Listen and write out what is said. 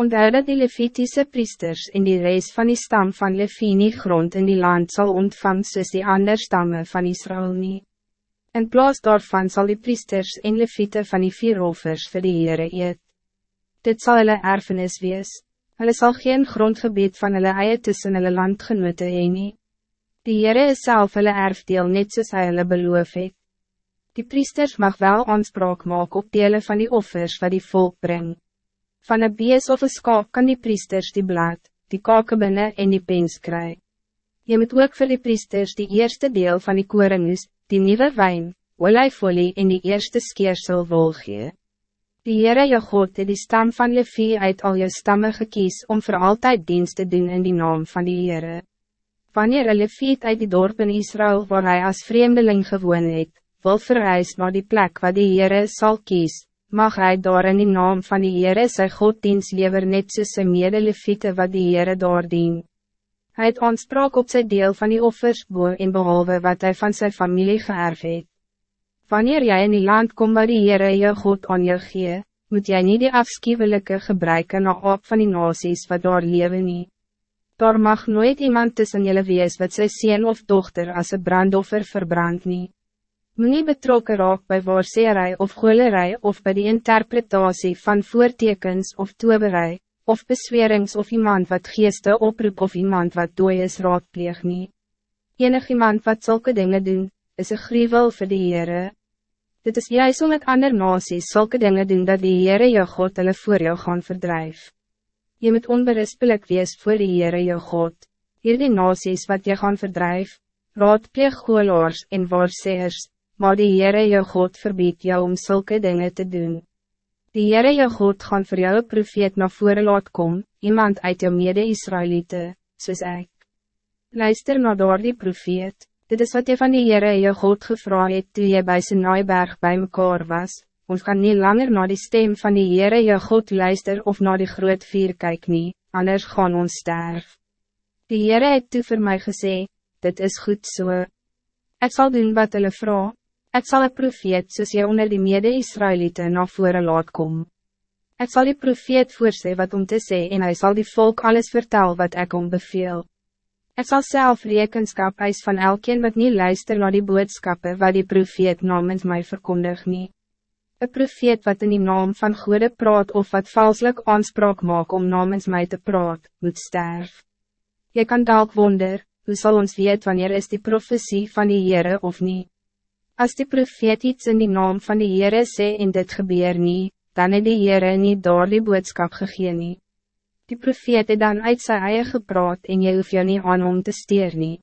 Onthou dat die Levitische priesters in die reis van die stam van Levi nie grond in die land zal ontvang soos die ander stammen van Israël nie. In plaas daarvan zal die priesters en Levite van die vier offers vir die Heere eet. Dit zal hulle erfenis wees. Hulle sal geen grondgebied van hulle eie tussen hulle landgenote heen nie. Die Heere is self hulle erfdeel net soos hy hulle beloof het. Die priesters mag wel aanspraak maken op delen van die offers wat die volk brengt. Van een bees of een skaap kan die priesters die blad, die kakebinne en die pens kry. Je moet ook voor die priesters die eerste deel van die korenus, die nieuwe wijn, olijfolie en die eerste skeersel wol gee. Die Heere jou God het die stam van Levi uit al jou stammen gekies om voor altijd dienst te doen in die naam van die Heere. Wanneer een Leviet uit die dorp in Israël waar hij als vreemdeling gewoon het, wil verhuis naar die plek waar die Heere sal kies, mag hij daar in die naam van die Heere sy Goddienst lever net soos sy medeleviete wat die Heere daar dien. Hy het aanspraak op zijn deel van die offers boe en behalve wat hij van zijn familie geërf het. Wanneer jij in die land komt waar die Heere jou God aan jou gee, moet jij niet die afschuwelijke gebruiken na op van die nasies wat daar leven nie. Daar mag nooit iemand tussen jullie wees wat sy sien of dochter als een brandoffer verbrand nie. Moenie betrokken raak bij waarseerij of goelerij of bij de interpretatie van voortekens of toeberij, of beswerings of iemand wat geeste oproep of iemand wat dooi is raadpleeg nie. Enig iemand wat zulke dingen doen, is een gruwel voor de Heere. Dit is juist om met ander nasies zulke dingen doen dat die Heere jou God hulle voor jou gaan verdrijf. Je moet onberispelijk wees voor de Heere jou God. Hier die nasies wat je gaan verdrijf, raadpleeg goelaars en waarseers, maar die Heere jou God verbiedt jou om zulke dingen te doen. Die Heere jou God gaan voor jou profeet naar voren laat kom, iemand uit jou mede-Israëlieten, soos ek. Luister na door die profeet, dit is wat jy van die Heere jou God gevra het toe jy by Sinaiberg bij mekaar was, ons kan niet langer naar die stem van die Heere jou God luister of naar die groot vier kyk nie, anders gaan ons sterf. Die Heere het toe vir my gesê, dit is goed zo. So. Ik zal doen wat hulle vraag. Ik zal een profeet soos jy onder die mede-Israëlieten na vore laat kom. Ik zal die profeet voorsê wat om te sê en hij zal die volk alles vertel wat ik om beveel. Ik zal zelf rekenskap eis van elkeen wat niet luister naar die boodschappen wat die profeet namens mij verkondig nie. Een profeet wat in die naam van goede praat of wat valselijk aanspraak maak om namens mij te praat, moet sterf. Je kan dalk wonder, hoe zal ons weet wanneer is die profetie van die Heere of niet? Als die profeet iets in die naam van die Heere sê en dit gebeur nie, dan het die Heere nie daar die boodskap gegee nie. Die profeet het dan uit sy eie gepraat en jy hoef jou nie aan om te steer nie.